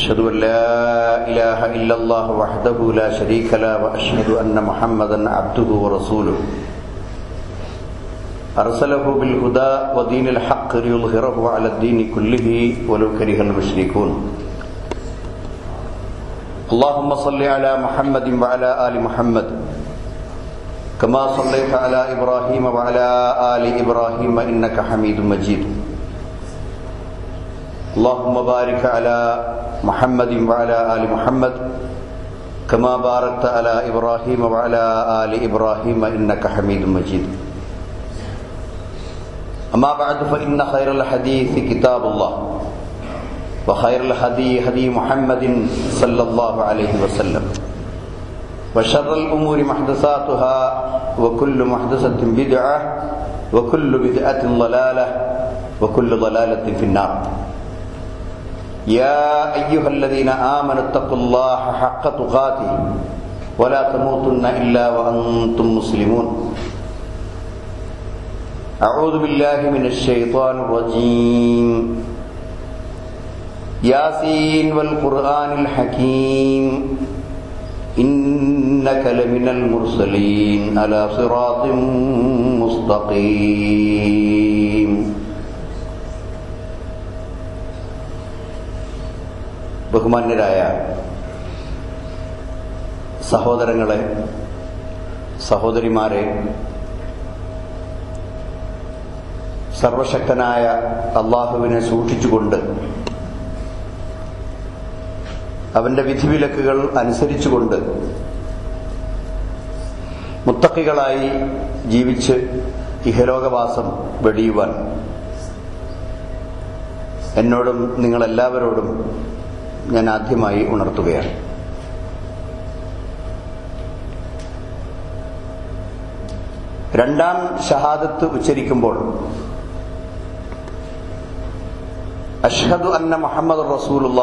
أشهد أن لا إله إلا الله وحده لا شريك له وأشهد أن محمدا عبده ورسوله. أرسله بالهدى ودين الحق ليظهره على الدين كله ولو كره المشركون. اللهم صل على محمد وعلى آل محمد. كما صليت على إبراهيم وعلى آل إبراهيم إنك حميد مجيد. اللهم بارك على محمد وعلى آل محمد كما باركت على إبراهيم وعلى آل إبراهيم إنك حميد مجيد. أما بعد فإن خير الحديث كتاب الله وخير الهدي هدي محمد صلى الله عليه وسلم وشر الأمور محدثاتها وكل محدثة بدعة وكل بدعة ضلالة وكل ضلالة في النار. يا أيها الذين آمنوا اتقوا الله حق تقاته ولا تموتن إلا وأنتم مسلمون. أعوذ بالله من الشيطان الرجيم. ياسين والقرآن الحكيم. إنك لمن المرسلين على صراط مستقيم. ബഹുമാന്യരായ സഹോദരങ്ങളെ സഹോദരിമാരെ സർവശക്തനായ അള്ളാഹുവിനെ സൂക്ഷിച്ചുകൊണ്ട് അവന്റെ വിധിവിലക്കുകൾ അനുസരിച്ചുകൊണ്ട് മുത്തക്കികളായി ജീവിച്ച് ഇഹലോകവാസം വെടിയുവാൻ എന്നോടും നിങ്ങളെല്ലാവരോടും ഞാൻ ആദ്യമായി ഉണർത്തുകയാണ്. രണ്ടാം ഷഹാദത്ത് ഉച്ചരിക്കുമ്പോൾ അഷ്ഹദു അന്ന മുഹമ്മദ് റസൂലുള്ള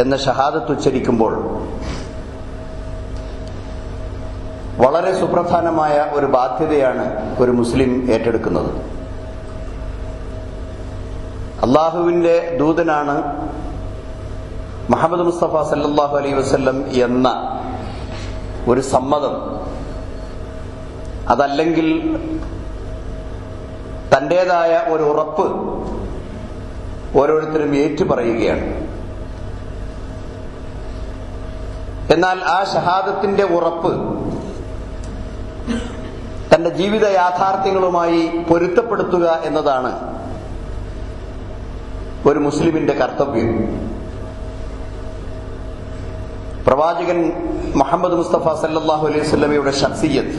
എന്ന ഷഹാദത്ത് ഉച്ചരിക്കുമ്പോൾ വളരെ സുപ്രധാനമായ ഒരു ബാധ്യതയാണ് ഒരു മുസ്ലിം ഏറ്റെടുക്കുന്നത്. അള്ളാഹുവിന്റെ ദൂതനാണ് മുഹമ്മദ് മുസ്തഫ സല്ലാഹു അലൈ വസ്ല്ലം എന്ന ഒരു സമ്മതം അതല്ലെങ്കിൽ തന്റേതായ ഒരു ഉറപ്പ് ഓരോരുത്തരും ഏറ്റുപറയുകയാണ്. എന്നാൽ ആ ഷഹാദത്തിന്റെ ഉറപ്പ് തന്റെ ജീവിത യാഥാർത്ഥ്യങ്ങളുമായി പൊരുത്തപ്പെടുത്തുക എന്നതാണ് ഒരു മുസ്ലിമിന്റെ കർത്തവ്യം. പ്രവാചകൻ മുഹമ്മദ് മുസ്തഫ സല്ലാഹു അലൈഹി സ്വലമയുടെ ഷഖ്സിയത്ത്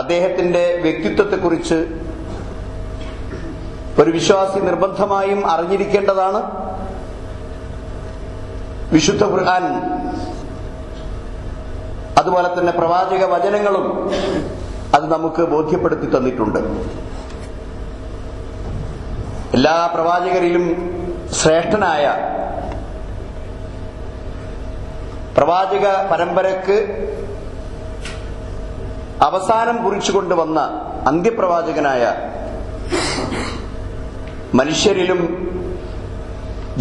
അദ്ദേഹത്തിന്റെ വ്യക്തിത്വത്തെക്കുറിച്ച് ഒരു വിശ്വാസി നിർബന്ധമായും അറിഞ്ഞിരിക്കേണ്ടതാണ്. വിശുദ്ധ ഖുർആൻ അതുപോലെ തന്നെ പ്രവാചക വചനങ്ങളും അത് നമുക്ക് ബോധ്യപ്പെടുത്തി തന്നിട്ടുണ്ട്. എല്ലാ പ്രവാചകരിലും ശ്രേഷ്ഠനായ പ്രവാചക പരമ്പരക്ക് അവസാനം കുറിച്ചുകൊണ്ടുവന്ന അന്ത്യപ്രവാചകനായ മനുഷ്യരിലും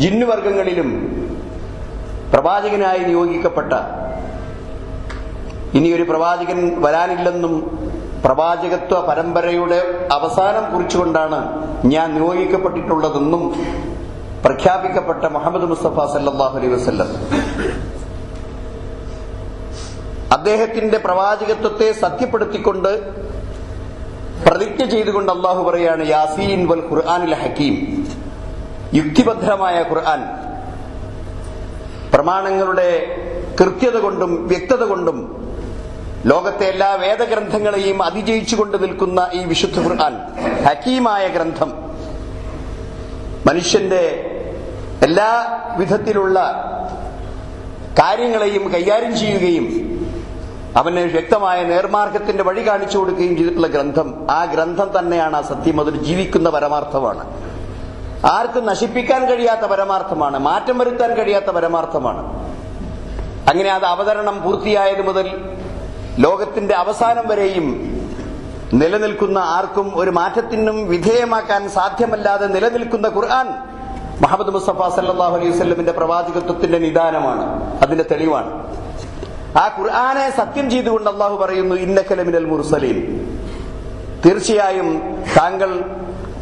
ജിന്നുവർഗങ്ങളിലും പ്രവാചകനായി നിയോഗിക്കപ്പെട്ട ഇനിയൊരു പ്രവാചകൻ വരാനില്ലെന്നും പ്രവാചകത്വ പരമ്പരയുടെ അവസാനം കുറിച്ചുകൊണ്ടാണ് ഞാൻ നിയോഗിക്കപ്പെട്ടിട്ടുള്ളതെന്നും പ്രഖ്യാപിക്കപ്പെട്ട മുഹമ്മദ് മുസ്തഫ സല്ലാഹു അലൈ വസ്ല്ലം. അദ്ദേഹത്തിന്റെ പ്രവാചകത്വത്തെ സത്യപ്പെടുത്തിക്കൊണ്ട് പ്രതിജ്ഞ ചെയ്തുകൊണ്ട് അള്ളാഹു പറയാണ് യാസീൻ വൽ ഖുർആാനിൽ ഹക്കീം. യുക്തിഭദ്രമായ ഖുർആൻ. പ്രമാണങ്ങളുടെ കൃത്യത കൊണ്ടും വ്യക്തത കൊണ്ടും ലോകത്തെ എല്ലാ വേദഗ്രന്ഥങ്ങളെയും അതിജയിച്ചുകൊണ്ട് നിൽക്കുന്ന ഈ വിശുദ്ധ ഖുർആൻ ഹക്കീമായ ഗ്രന്ഥം. മനുഷ്യന്റെ എല്ലാ വിധത്തിലുള്ള കാര്യങ്ങളെയും കൈകാര്യം ചെയ്യുകയും അവന് വ്യക്തമായ നേർമാർഗത്തിന്റെ വഴി കാണിച്ചു കൊടുക്കുകയും ചെയ്തിട്ടുള്ള ഗ്രന്ഥം ആ ഗ്രന്ഥം തന്നെയാണ് ആ സത്യം. അതൊരു ജീവിക്കുന്ന പരമാർത്ഥമാണ്. ആർക്കും നശിപ്പിക്കാൻ കഴിയാത്ത പരമാർത്ഥമാണ്. മാറ്റം വരുത്താൻ കഴിയാത്ത പരമാർത്ഥമാണ്. അങ്ങനെ അത് അവതരണം പൂർത്തിയായത് മുതൽ ലോകത്തിന്റെ അവസാനം വരെയും നിലനിൽക്കുന്ന ആർക്കും ഒരു മാറ്റത്തിനും വിധേയമാക്കാൻ സാധ്യമല്ലാതെ നിലനിൽക്കുന്ന ഖുർആൻ മുഹമ്മദ് മുസ്തഫ സല്ലാഹു അലൈഹി വസ്ലമിന്റെ പ്രവാചകത്വത്തിന്റെ നിദാനമാണ്. അതിന്റെ തെളിവാണ്. ആ ഖുർആാനെ സത്യം ചെയ്തുകൊണ്ട് അള്ളാഹു പറയുന്നു ഇന്നക്കലമിനൽ മുർസലീൻ. തീർച്ചയായും താങ്കൾ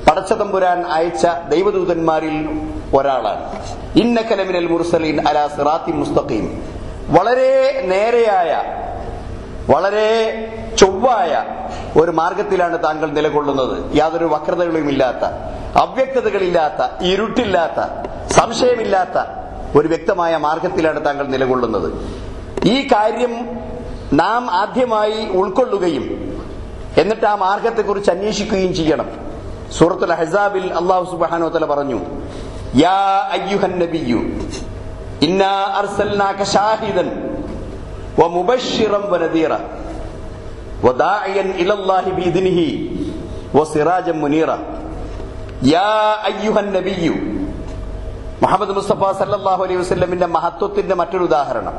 പടച്ചതമ്പുരാൻ അയച്ച ദൈവദൂതന്മാരിൽ ഒരാളാണ്. ഇന്നക്കലമിനൽ മുർസലീൻ അലാ സിറാത്തി മുസ്തഖീം. വളരെ നേരെയായ വളരെ ചൊവ്വായ ഒരു മാർഗത്തിലാണ് താങ്കൾ നിലകൊള്ളുന്നത്. യാതൊരു വക്രതകളും ഇല്ലാത്ത അവ്യക്തതകളില്ലാത്ത ഇരുട്ടില്ലാത്ത സംശയമില്ലാത്ത ഒരു വ്യക്തമായ മാർഗത്തിലാണ് താങ്കൾ നിലകൊള്ളുന്നത്. ഈ കാര്യം നാം ആദ്യമായി ഉൾക്കൊള്ളുകയും എന്നിട്ട് ആ മാർഗത്തെക്കുറിച്ച് അന്വേഷിക്കുകയും ചെയ്യണം സൂറത്തുൽ ഹസാബിൽ അള്ളാഹു സുബാനോ തല പറഞ്ഞു യാ അയ്യുഹൻ നബിയു ഇന്നാ അർസൽനാക ഷാഹിദൻ ومبشرا ونذيرا وداعيا الى الله باذنه وسراجا منيرا يا ايها النبي മുഹമ്മദ് മുസ്തഫ സല്ലാഹു അലൈഹി വസ്ലമിന്റെ മഹത്വത്തിന്റെ മറ്റൊരു ഉദാഹരണം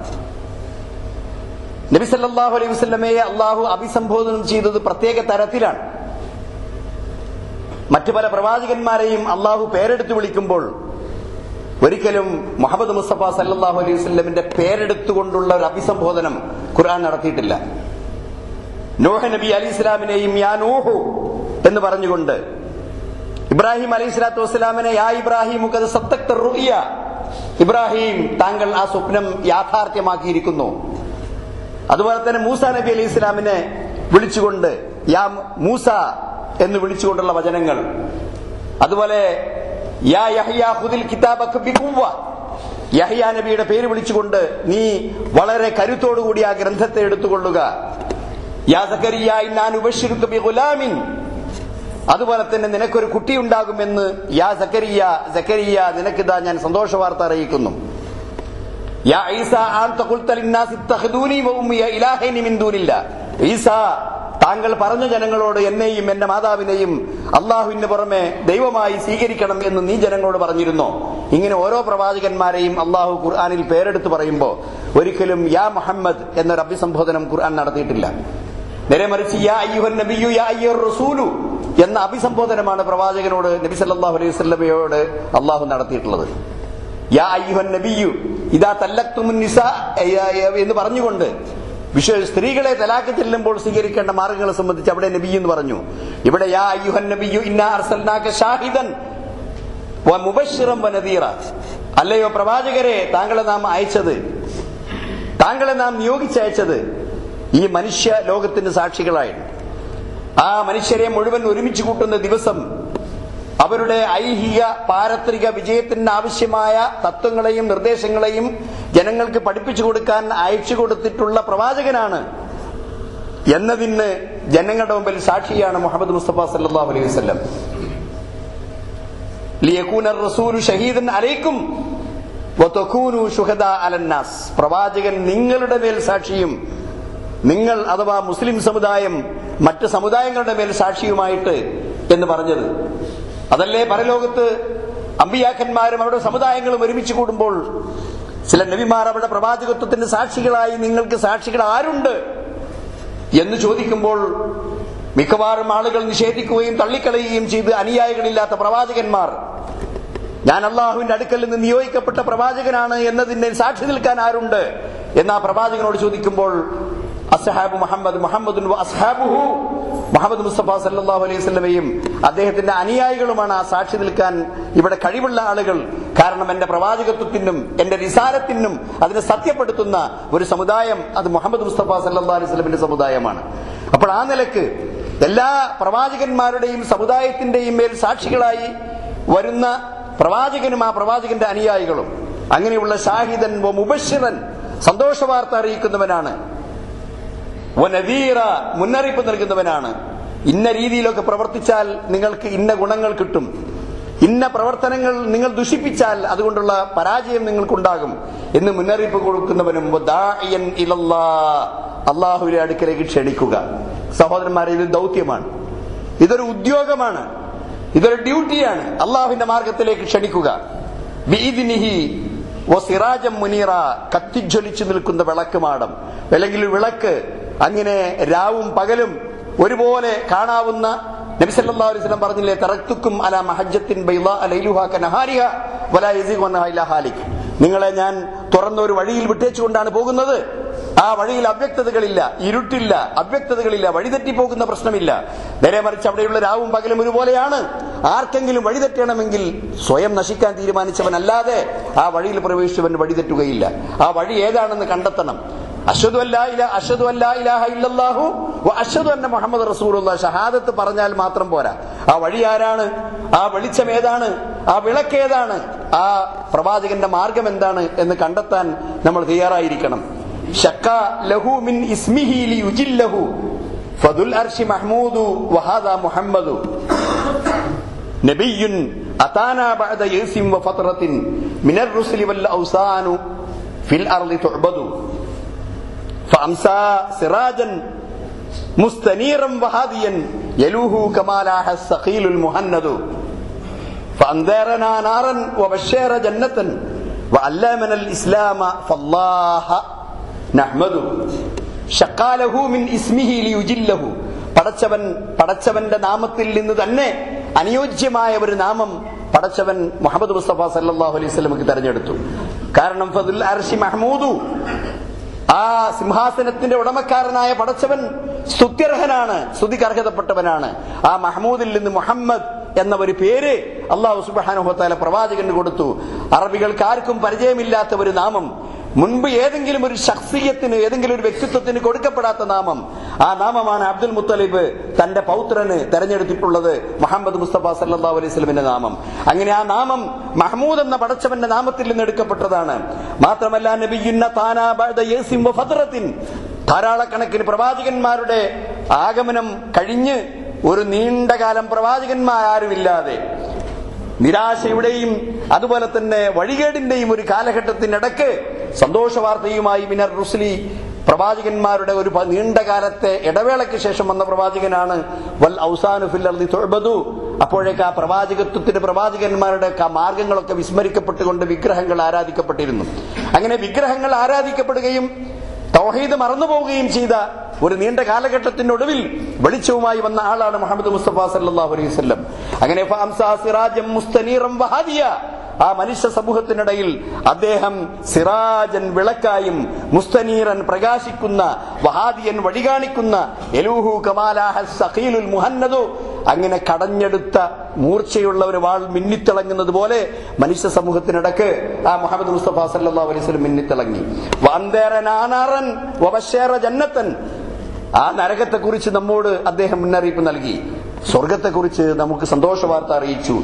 നബി സല്ലാഹു അലൈഹി വസ്ലമയെ അള്ളാഹു അഭിസംബോധനം ചെയ്തത് പ്രത്യേക തരത്തിലാണ്. മറ്റു പല പ്രവാചകന്മാരെയും അള്ളാഹു പേരെടുത്ത് വിളിക്കുമ്പോൾ ഒരിക്കലും മുഹമ്മദ് മുസ്തഫ സല്ലാഹു അലൈഹി വസ്ലമിന്റെ പേരെടുത്തുകൊണ്ടുള്ള ഒരു അഭിസംബോധനം ഖുർആൻ നടത്തിയിട്ടില്ല. നോഹ നബി അലി ഇസ്ലാമിനെയും യാ നോഹു എന്ന് പറഞ്ഞുകൊണ്ട് ഇബ്രാഹിം അലൈഹി സ്വലാത്തു വസ്സലാമിനെ യാ ഇബ്രാഹിം ഇബ്രാഹിം താങ്കൾ ആ സ്വപ്നം യാഥാർത്ഥ്യമാക്കിയിരിക്കുന്നു. അതുപോലെ തന്നെ മൂസ നബി അലി ഇസ്ലാമിനെ വിളിച്ചുകൊണ്ട് യാ മൂസ എന്ന് വിളിച്ചുകൊണ്ടുള്ള വചനങ്ങൾ. അതുപോലെ യാ നബിയുടെ പേര് വിളിച്ചുകൊണ്ട് നീ വളരെ കരുത്തോടുകൂടി ആ ഗ്രന്ഥത്തെ എടുത്തുകൊള്ളുക. യാ സക്കരിയ അതുപോലെ തന്നെ നിനക്കൊരു കുട്ടി ഉണ്ടാകുമെന്ന് യാ സക്കരിയ സക്കരിയ നിനക്കിതാ ഞാൻ സന്തോഷ വാർത്ത അറിയിക്കുന്നു. താങ്കൾ പറഞ്ഞ ജനങ്ങളോട് എന്നെയും എന്റെ മാതാവിനെയും അള്ളാഹുവിന് പുറമെ ദൈവമായി സ്വീകരിക്കണം എന്ന് നീ ജനങ്ങളോട് പറഞ്ഞിരുന്നോ? ഇങ്ങനെ ഓരോ പ്രവാചകന്മാരെയും അള്ളാഹു ഖുർആാനിൽ പേരെടുത്ത് പറയുമ്പോൾ ഒരിക്കലും യാ മുഹമ്മദ് എന്നൊരു അഭിസംബോധനം ഖുർആൻ നടത്തിയിട്ടില്ല. നേരെ മറിച്ച് റസൂലു എന്ന അഭിസംബോധനമാണ് പ്രവാചകനോട് നബി സല്ലല്ലാഹു അലൈഹി വസല്ലമയോട് അള്ളാഹു നടത്തിയിട്ടുള്ളത്. എന്ന് പറഞ്ഞുകൊണ്ട് വിശ്വ സ്ത്രീകളെ തലാക്ക് ചെല്ലുമ്പോൾ സ്വീകരിക്കേണ്ട മാർഗങ്ങളെ സംബന്ധിച്ച് അവിടെ നബി എന്ന് പറഞ്ഞു. ഇവിടെ അല്ലയോ പ്രവാചകരെ താങ്കളെ നാം അയച്ചത് താങ്കളെ നാം നിയോഗിച്ചയച്ചത് ഈ മനുഷ്യ ലോകത്തിന്റെ സാക്ഷികളായിട്ട് ആ മനുഷ്യരെ മുഴുവൻ ഒരുമിച്ച് കൂട്ടുന്ന ദിവസം അവരുടെ ഐഹിക പാരത്രിക വിജയത്തിന് ആവശ്യമായ തത്വങ്ങളെയും നിർദ്ദേശങ്ങളെയും ജനങ്ങൾക്ക് പഠിപ്പിച്ചു കൊടുക്കാൻ അയച്ചു കൊടുത്തിട്ടുള്ള പ്രവാചകനാണ് എന്നതിന് ജനങ്ങളുടെ മുമ്പിൽ സാക്ഷിയാണ് മുഹമ്മദ് മുസ്തഫ സല്ലാ അലൈഹി വസ്ലം അലൈക്കും പ്രവാചകൻ നിങ്ങളുടെ മേൽ സാക്ഷിയും നിങ്ങൾ അഥവാ മുസ്ലിം സമുദായം മറ്റ് സമുദായങ്ങളുടെ മേൽ സാക്ഷിയുമായിട്ട് എന്ന് പറഞ്ഞത്. അതല്ലേ പരലോകത്ത് അമ്പിയാക്കന്മാരും അവരുടെ സമുദായങ്ങളും ഒരുമിച്ച് കൂടുമ്പോൾ ചില നബിമാർ അവരുടെ പ്രവാചകത്വത്തിന്റെ സാക്ഷികളായി നിങ്ങൾക്ക് സാക്ഷികൾ ആരുണ്ട് എന്ന് ചോദിക്കുമ്പോൾ മിക്കവാറും ആളുകൾ നിഷേധിക്കുകയും തള്ളിക്കളയുകയും ചെയ്ത് അനുയായികളില്ലാത്ത പ്രവാചകന്മാർ. ഞാൻ അള്ളാഹുവിന്റെ അടുക്കൽ നിന്ന് നിയോഗിക്കപ്പെട്ട പ്രവാചകനാണ് എന്നതിന് സാക്ഷി നിൽക്കാൻ ആരുണ്ട്? എന്ന് ആ പ്രവാചകനോട് ചോദിക്കുമ്പോൾ അസ്ഹാബ് മുഹമ്മദ് മുഹമ്മദ് അസ്ഹാബുഹു. മുഹമ്മദ് മുസ്തഫ സല്ലാഹു അലൈഹി സ്വലമയും അദ്ദേഹത്തിന്റെ അനുയായികളുമാണ് ആ സാക്ഷി നിൽക്കാൻ ഇവിടെ കഴിവുള്ള ആളുകൾ. കാരണം എന്റെ പ്രവാചകത്വത്തിനും എന്റെ നിസാരത്തിനും അതിനെ സത്യപ്പെടുത്തുന്ന ഒരു സമുദായം അത് മുഹമ്മദ് മുസ്തഫ സല്ലാ അലൈഹി സ്വലമിന്റെ സമുദായമാണ്. അപ്പോൾ ആ നിലയ്ക്ക് എല്ലാ പ്രവാചകന്മാരുടെയും സമുദായത്തിന്റെയും മേൽ സാക്ഷികളായി വരുന്ന പ്രവാചകനും ആ പ്രവാചകന്റെ അനുയായികളും. അങ്ങനെയുള്ള ഷാഹിദൻ മുബഷിറൻ സന്തോഷ വാർത്ത അറിയിക്കുന്നവനാണ്. മുന്നറിയിപ്പ് നൽകുന്നവനാണ്. ഇന്ന രീതിയിലൊക്കെ പ്രവർത്തിച്ചാൽ നിങ്ങൾക്ക് ഇന്ന ഗുണങ്ങൾ കിട്ടും. ഇന്ന പ്രവർത്തനങ്ങൾ നിങ്ങൾ ദുഷിപ്പിച്ചാൽ അതുകൊണ്ടുള്ള പരാജയം നിങ്ങൾക്കുണ്ടാകും എന്ന് മുന്നറിയിപ്പ് കൊടുക്കുന്നവനും അള്ളാഹുവിന്റെ അടുക്കലേക്ക് ക്ഷണിക്കുക. സഹോദരന്മാരെ ഇത് ദൗത്യമാണ്. ഇതൊരു ഉദ്യോഗമാണ്. ഇതൊരു ഡ്യൂട്ടിയാണ്. അള്ളാഹുവിന്റെ മാർഗത്തിലേക്ക് ക്ഷണിക്കുക. സിറാജം മുനീറ കത്തിജ്വലിച്ചു നിൽക്കുന്ന വിളക്ക് മാടം. അല്ലെങ്കിൽ വിളക്ക് അങ്ങനെ രാവും പകലും ഒരുപോലെ കാണാവുന്ന നബി സല്ലല്ലാഹു അലൈഹി വസല്ലം പറഞ്ഞില്ലേ തറക്തുക്കും അല മഹജത്തിൻ നിങ്ങളെ ഞാൻ തുറന്ന ഒരു വഴിയിൽ വിട്ടേച്ചുകൊണ്ടാണ് പോകുന്നത്. ആ വഴിയിൽ അവ്യക്തതകളില്ല ഇരുട്ടില്ല അവ്യക്തതകളില്ല വഴിതെറ്റിപ്പോകുന്ന പ്രശ്നമില്ല. നേരെ മറിച്ച് അവിടെയുള്ള രാവും പകലും ഒരുപോലെയാണ്. ആർക്കെങ്കിലും വഴിതെറ്റണമെങ്കിൽ സ്വയം നശിക്കാൻ തീരുമാനിച്ചവനല്ലാതെ ആ വഴിയിൽ പ്രവേശിച്ചവൻ വഴിതെറ്റുകയില്ല. ആ വഴി ഏതാണെന്ന് കണ്ടെത്തണം. മുഹമ്മദ് ഷഹാദത്ത് പറഞ്ഞാൽ മാത്രം പോരാ. ആ വഴി ആരാണ്? ആ വെളിച്ചം ഏതാണ്? ആ വിളക്ക് ഏതാണ് ആ പ്രവാചകന്റെ മാർഗം എന്താണ് എന്ന് കണ്ടെത്താൻ നമ്മൾ തയ്യാറായിരിക്കണം. شقا له من اسمه ليجله. فذو الأرش محمود وهذا محمد. نبي أتانا بعد يئس وفترة من الرسل والأوثان في الأرض تعبد. فأمسى سراجا مستنيرا وهاديا يلوه كما لاح الثقيل المهند. فأنذرنا نارا وبشر جنة. وعلمنا الإسلام فالله നഹ്മദു. ഷക്കാലഹു മിൻ ഇസ്മിഹി ലിയുജില്ലഹു. പടച്ചവൻ പടച്ചവന്റെ നാമത്തിൽ നിന്ന് തന്നെ അനുയോജ്യമായ ഒരു നാമം പടച്ചവൻ മുഹമ്മദ് മുസ്തഫ സല്ലാഹു അലൈഹി സ്വലമക്ക് തെരഞ്ഞെടുത്തു. കാരണം ഫദുൽ അർഷി മഹ്മൂദു. ആ സിംഹാസനത്തിന്റെ ഉടമക്കാരനായ പടച്ചവൻ സ്തുത്യർഹനാണ് സ്തുതിക്കർഹതപ്പെട്ടവനാണ്. ആ മഹ്മൂദിൽ നിന്ന് മുഹമ്മദ് എന്ന ഒരു പേര് അള്ളാഹു സുബാനുഹത്താല പ്രവാചകന് കൊടുത്തു. അറബികൾക്ക് ആർക്കും പരിചയമില്ലാത്ത ഒരു നാമം മുൻപ് ഏതെങ്കിലും ഒരു ശക്തിയത്തിന് ഏതെങ്കിലും ഒരു വ്യക്തിത്വത്തിന് കൊടുക്കപ്പെടാത്ത നാമം ആ നാമമാണ് അബ്ദുൽ മുത്തലിബ് തന്റെ പൗത്രന് തെരഞ്ഞെടുത്തിട്ടുള്ളത് മുഹമ്മദ് മുസ്തഫ സല്ലാ അലൈഹി സ്വലമിന്റെ നാമം. അങ്ങനെ ആ നാമം മഹ്മൂദ് എന്ന പടച്ചവന്റെ നാമത്തിൽ നിന്ന് എടുക്കപ്പെട്ടതാണ്. മാത്രമല്ല നബിയുന്ന ധാരാളക്കണക്കിന് പ്രവാചകന്മാരുടെ ആഗമനം കഴിഞ്ഞ് ഒരു നീണ്ട കാലം പ്രവാചകന്മാരാരുമില്ലാതെ നിരാശയുടെയും അതുപോലെ തന്നെ വഴികേടിന്റെയും ഒരു കാലഘട്ടത്തിനിടക്ക് സന്തോഷ വാർത്തയുമായി മിനർ റുസ്ലി പ്രവാചകന്മാരുടെ ഒരു നീണ്ടകാലത്തെ നീണ്ട കാലത്തെ ഇടവേളയ്ക്ക് ശേഷം വന്ന പ്രവാചകനാണ്. വൽ ഔസാനു ഫില്ലർദി തൊഴുബതു അപ്പോഴേക്ക് ആ പ്രവാചകത്വത്തിന്റെ പ്രവാചകന്മാരുടെ മാർഗങ്ങളൊക്കെ വിസ്മരിക്കപ്പെട്ടുകൊണ്ട് വിഗ്രഹങ്ങൾ ആരാധിക്കപ്പെട്ടിരുന്നു. അങ്ങനെ വിഗ്രഹങ്ങൾ ആരാധിക്കപ്പെടുകയും തൗഹീദ് മറന്നുപോവുകയും ചെയ്ത ഒരു നീണ്ട കാലഘട്ടത്തിനൊടുവിൽ വെളിച്ചവുമായി വന്ന ആളാണ് മുഹമ്മദ് മുസ്തഫ സല്ലല്ലാഹു അലൈഹി വസല്ലം. അങ്ങനെ ആ മനുഷ്യ സമൂഹത്തിനിടയിൽ അദ്ദേഹം സിറാജൻ വിളക്കായും മുസ്തനീറൻ പ്രകാശിക്കുന്ന വഹാദിയൻ വഴി കാണിക്കുന്ന എലൂഹു കമാലാഹ സഖീലുൽ മുഹന്നദു അങ്ങനെ കടഞ്ഞെടുത്ത മൂർച്ചയുള്ള ഒരു വാൾ മിന്നിത്തിളങ്ങുന്നത് പോലെ മനുഷ്യ സമൂഹത്തിനിടക്ക് ആ മുഹമ്മദ് മുസ്തഫ സല്ലാ അലൈഹി വസല്ലം മിന്നിത്തിളങ്ങി. ജന്നത്തൻ. ആ നരകത്തെക്കുറിച്ച് നമ്മോട് അദ്ദേഹം മുന്നറിയിപ്പ് നൽകി. സ്വർഗത്തെക്കുറിച്ച് നമുക്ക് സന്തോഷ വാർത്ത അറിയിച്ചു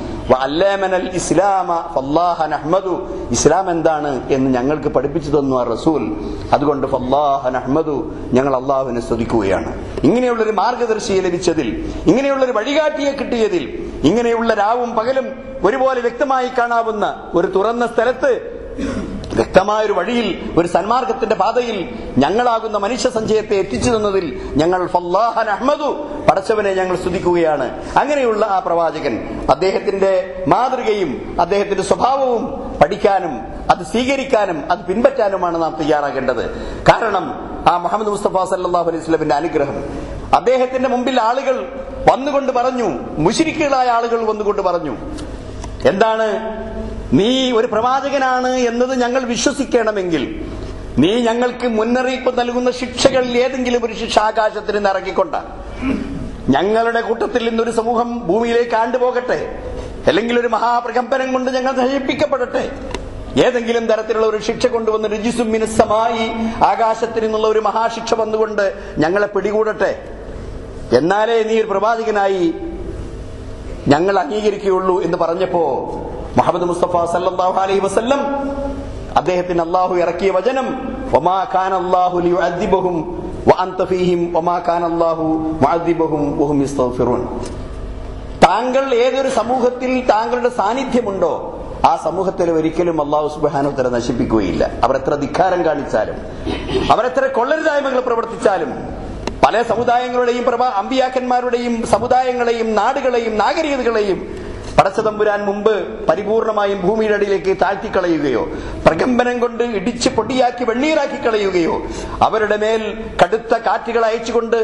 ഇസ്ലാമ ഫല്ലാഹ നഹ്മദു. ഇസ്ലാം എന്താണ് എന്ന് ഞങ്ങൾക്ക് പഠിപ്പിച്ചു തന്നു ആ റസൂൽ. അതുകൊണ്ട് ഫല്ലാഹ നഹ്മദു ഞങ്ങൾ അള്ളാഹുവിനെ സ്തുതിക്കുകയാണ്. ഇങ്ങനെയുള്ളൊരു മാർഗദർശിയെ ലഭിച്ചതിൽ ഇങ്ങനെയുള്ളൊരു വഴികാട്ടിയെ കിട്ടിയതിൽ ഇങ്ങനെയുള്ള രാവും പകലും ഒരുപോലെ വ്യക്തമായി കാണാവുന്ന ഒരു തുറന്ന സ്ഥലത്ത് വ്യക്തമായ ഒരു വഴിയിൽ ഒരു സന്മാർഗത്തിന്റെ പാതയിൽ ഞങ്ങളാകുന്ന മനുഷ്യ സഞ്ചയത്തെ എത്തിച്ചു തന്നതിൽ ഞങ്ങൾ ഫല്ലാഹൻ അഹ്മദു പടച്ചവനെ ഞങ്ങൾ സ്തുതിക്കുകയാണ്. അങ്ങനെയുള്ള ആ പ്രവാചകൻ അദ്ദേഹത്തിന്റെ മാതൃകയും അദ്ദേഹത്തിന്റെ സ്വഭാവവും പഠിക്കാനും അത് സ്വീകരിക്കാനും അത് പിൻപറ്റാനുമാണ് നാം തയ്യാറാകേണ്ടത്. കാരണം ആ മുഹമ്മദ് മുസ്തഫ സല്ലാഹു അലൈഹി സ്വലമിന്റെ അനുഗ്രഹം. അദ്ദേഹത്തിന്റെ മുമ്പിൽ ആളുകൾ വന്നുകൊണ്ട് പറഞ്ഞു മുഷിരിക്കുകളായ ആളുകൾ വന്നുകൊണ്ട് പറഞ്ഞു എന്താണ് നീ ഒരു പ്രവാചകനാണ് എന്നത് ഞങ്ങൾ വിശ്വസിക്കണമെങ്കിൽ നീ ഞങ്ങൾക്ക് മുന്നറിയിപ്പ് നൽകുന്ന ശിക്ഷകളിൽ ഏതെങ്കിലും ഒരു ശിക്ഷ ആകാശത്തിന് നിന്ന് ഇറക്കിക്കൊണ്ട. ഞങ്ങളുടെ കൂട്ടത്തിൽ നിന്നൊരു സമൂഹം ഭൂമിയിലേക്ക് ആണ്ടുപോകട്ടെ. അല്ലെങ്കിൽ ഒരു മഹാപ്രകമ്പനം കൊണ്ട് ഞങ്ങൾ നശിപ്പിക്കപ്പെടട്ടെ ഏതെങ്കിലും തരത്തിലുള്ള ഒരു ശിക്ഷ കൊണ്ടുവന്ന് രജിസും മിനുസമായി ആകാശത്തിൽ നിന്നുള്ള ഒരു മഹാശിക്ഷ വന്നുകൊണ്ട് ഞങ്ങളെ പിടികൂടട്ടെ. എന്നാലേ നീ ഒരു പ്രവാചകനായി ഞങ്ങൾ അംഗീകരിക്കുകയുള്ളൂ എന്ന് പറഞ്ഞപ്പോ മുഹമ്മദ് മുസ്തഫ സല്ലല്ലാഹു അലൈഹി വസല്ലം അദ്ദേഹത്തിന് അള്ളാഹു ഇറക്കിയ വചനം ഒമാ ഖാൻ അള്ളാഹു ലിയുഅദ്ദിബഹും വഅൻത ഫീഹിം ഒമാ ഖാൻ അള്ളാഹു മുഅദ്ദിബഹും വഹും യസ്തഗ്ഫിറൂൻ. താങ്കൾ ഏതൊരു സമൂഹത്തിൽ താങ്കളുടെ സാന്നിധ്യമുണ്ടോ ആ സമൂഹത്തിൽ ഒരിക്കലും അള്ളാഹു സുബാനുത്തര നശിപ്പിക്കുകയില്ല. അവർ എത്ര ധിക്കാരം കാണിച്ചാലും അവരെത്ര കൊള്ളരുതായ്മകൾ പ്രവർത്തിച്ചാലും പല സമുദായങ്ങളുടെയും പ്രഭ അമ്പിയാക്കന്മാരുടെയും സമുദായങ്ങളെയും നാടുകളെയും നാഗരികതകളെയും പടച്ചതമ്പുരാൻ മുമ്പ് പരിപൂർണമായും ഭൂമിയുടെ അടിയിലേക്ക് താഴ്ത്തിക്കളയുകയോ പ്രകമ്പനം കൊണ്ട് ഇടിച്ച് പൊടിയാക്കി വെണ്ണീറാക്കി കളയുകയോ അവരുടെ മേൽ കടുത്ത കാറ്റുകൾ അയച്ചുകൊണ്ട്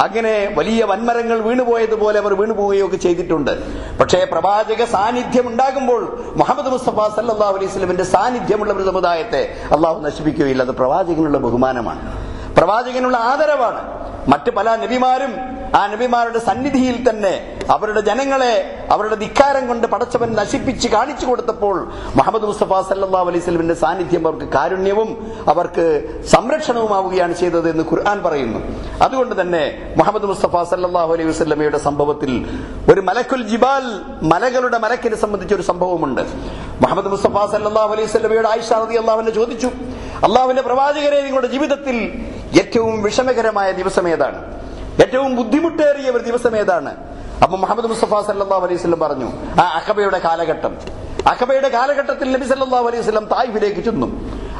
അങ്ങനെ വലിയ വൻമരങ്ങൾ വീണുപോയതുപോലെ അവർ വീണുപോവുകയോ ഒക്കെ ചെയ്തിട്ടുണ്ട്. പക്ഷേ പ്രവാചക സാന്നിധ്യം ഉണ്ടാകുമ്പോൾ മുഹമ്മദ് മുസ്തഫ സല്ലാ അലൈഹി സ്വലമിന്റെ സാന്നിധ്യമുള്ള ഒരു സമുദായത്തെ അള്ളാഹു നശിപ്പിക്കുകയില്ല. അത് പ്രവാചകനുള്ള ബഹുമാനമാണ്. പ്രവാചകനുള്ള ആദരവാണ്. മറ്റ് പല നബിമാരും ആ നബിമാരുടെ സന്നിധിയിൽ തന്നെ അവരുടെ ജനങ്ങളെ അവരുടെ ധിക്കാരം കൊണ്ട് പടച്ചവൻ നശിപ്പിച്ച് കാണിച്ചു കൊടുത്തപ്പോൾ മുഹമ്മദ് മുസ്തഫ സല്ലാ അലൈഹി സ്വലമിന്റെ സാന്നിധ്യം അവർക്ക് കാരുണ്യവും അവർക്ക് സംരക്ഷണവുമാവുകയാണ് ചെയ്തത് എന്ന് ഖുർആൻ പറയുന്നു. അതുകൊണ്ട് തന്നെ മുഹമ്മദ് മുസ്തഫ സല്ലാഹു അലൈഹി വസ്ലമയുടെ സംഭവത്തിൽ ഒരു മലക്കുൽ ജിബാൽ മലകളുടെ മലക്കിനെ സംബന്ധിച്ച ഒരു സംഭവമുണ്ട്. മുഹമ്മദ് മുസ്തഫ സല്ലാഹു അലൈഹി സ്വലമയുടെ ആയിഷ റതി അള്ളാഹുവിനെ ചോദിച്ചു അള്ളാഹുവിന്റെ പ്രവാചകരെ നിങ്ങളുടെ ജീവിതത്തിൽ ഏറ്റവും വിഷമകരമായ ദിവസം ഏതാണ്? ഏറ്റവും ബുദ്ധിമുട്ടേറിയ ഒരു ദിവസം ഏതാണ്? അപ്പൊ മുഹമ്മദ് മുസ്തഫ സല്ലാ അലൈഹി സ്വലം പറഞ്ഞു ആ അഖബയുടെ കാലഘട്ടം. അഖബയുടെ കാലഘട്ടത്തിൽ നബി സല്ലാ അലൈഹി സ്വലം തായിഫിലേക്ക് ചെന്നു.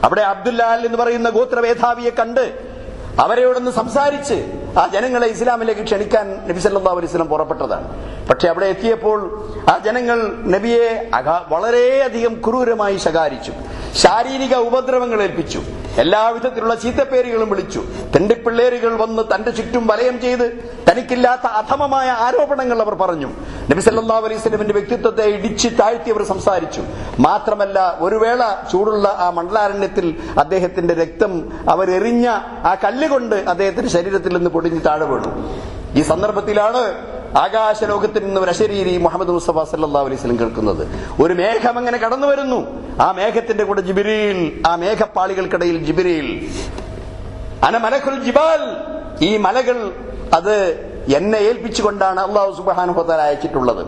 അവിടെ അബ്ദുല്ലാൽ എന്ന് പറയുന്ന ഗോത്രവേധാവിയെ കണ്ട് അവരോടൊന്ന് സംസാരിച്ച് ആ ജനങ്ങളെ ഇസ്ലാമിലേക്ക് ക്ഷണിക്കാൻ നബി സല്ലാ അലൈഹി സ്വലം പുറപ്പെട്ടതാണ്. പക്ഷെ അവിടെ എത്തിയപ്പോൾ ആ ജനങ്ങൾ നബിയെ വളരെയധികം ക്രൂരമായി ശകാരിച്ചു. ശാരീരിക ഉപദ്രവങ്ങൾ ഏൽപ്പിച്ചു. എല്ലാവിധത്തിലുള്ള ചീത്തപ്പേരുകളും വിളിച്ചു. തന്റെ തെണ്ടിപ്പിള്ളേരുകൾ വന്ന് തന്റെ ചുറ്റും വലയം ചെയ്ത് തനിക്കില്ലാത്ത അധമമായ ആരോപണങ്ങൾ അവർ പറഞ്ഞു. നബി സല്ലാ അലൈസ്ലമിന്റെ വ്യക്തിത്വത്തെ ഇടിച്ച് താഴ്ത്തി അവർ സംസാരിച്ചു. മാത്രമല്ല ഒരു വേള ചൂടുള്ള ആ മണ്ഡലാരണ്യത്തിൽ അദ്ദേഹത്തിന്റെ രക്തം അവരെറിഞ്ഞ ആ കല്ലുകൊണ്ട് അദ്ദേഹത്തിന്റെ ശരീരത്തിൽ നിന്ന് പൊടിഞ്ഞ് താഴെ വീണു. ഈ സന്ദർഭത്തിലാണ് ആകാശലോകത്തിൽ നിന്ന് ഒരു അശരീരി മുഹമ്മദ് മുസ്തഫ സല്ലാ അലൈഹി സ്വലം കേൾക്കുന്നത്. ഒരു മേഘം അങ്ങനെ കടന്നു വരുന്നു. ആ മേഘത്തിന്റെ കൂടെ ജിബിരിയിൽ ആ മേഘപ്പാളികൾക്കിടയിൽ ജിബിരിയിൽ അനമലഖുൽ ജിബാൽ. ഈ മലകൾ അത് എന്നെ ഏൽപ്പിച്ചുകൊണ്ടാണ് അള്ളാഹു സുബാനുഭവത്താൽ അയച്ചിട്ടുള്ളത്.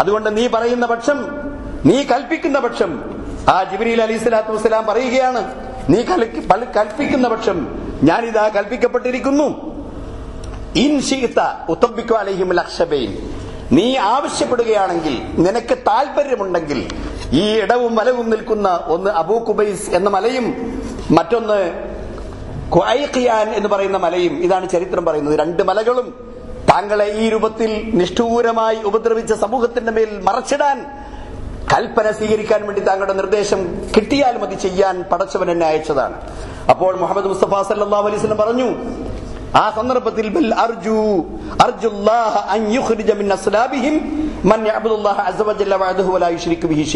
അതുകൊണ്ട് നീ പറയുന്ന പക്ഷം നീ കൽപ്പിക്കുന്ന പക്ഷം ആ ജിബിരിൽ അലി സ്വലാത്തു വസ്സലാം പറയുകയാണ് നീ കൽപ്പിക്കുന്ന പക്ഷം ഞാനിതാ കൽപ്പിക്കപ്പെട്ടിരിക്കുന്നു. നീ ആവശ്യപ്പെടുകയാണെങ്കിൽ നിനക്ക് താല്പര്യമുണ്ടെങ്കിൽ ഈ ഇടവും വലവും നിൽക്കുന്ന ഒന്ന് അബൂ കുബൈസ് എന്ന മലയും മറ്റൊന്ന് ഖുഐഖിയാൻ എന്ന് പറയുന്ന മലയും ഇതാണ് ചരിത്രം പറയുന്നത്. രണ്ട് മലകളും താങ്കളെ ഈ രൂപത്തിൽ നിഷ്ഠൂരമായി ഉപദ്രവിച്ച സമൂഹത്തിന്റെ മേൽ മറച്ചിടാൻ കൽപ്പന സ്വീകരിക്കാൻ വേണ്ടി താങ്കളുടെ നിർദ്ദേശം കിട്ടിയാലും അത് ചെയ്യാൻ പടച്ചവൻ എന്നെ അയച്ചതാണ്. അപ്പോൾ മുഹമ്മദ് മുസ്തഫ സല്ലാ അലൈസ് പറഞ്ഞു ആ സന്ദർഭത്തിൽ ബൽ അർജു അർജുല്ലാഹ അൻ മിൻ മൻ യഅബ്ദുല്ലാഹ വലാ ബിഹി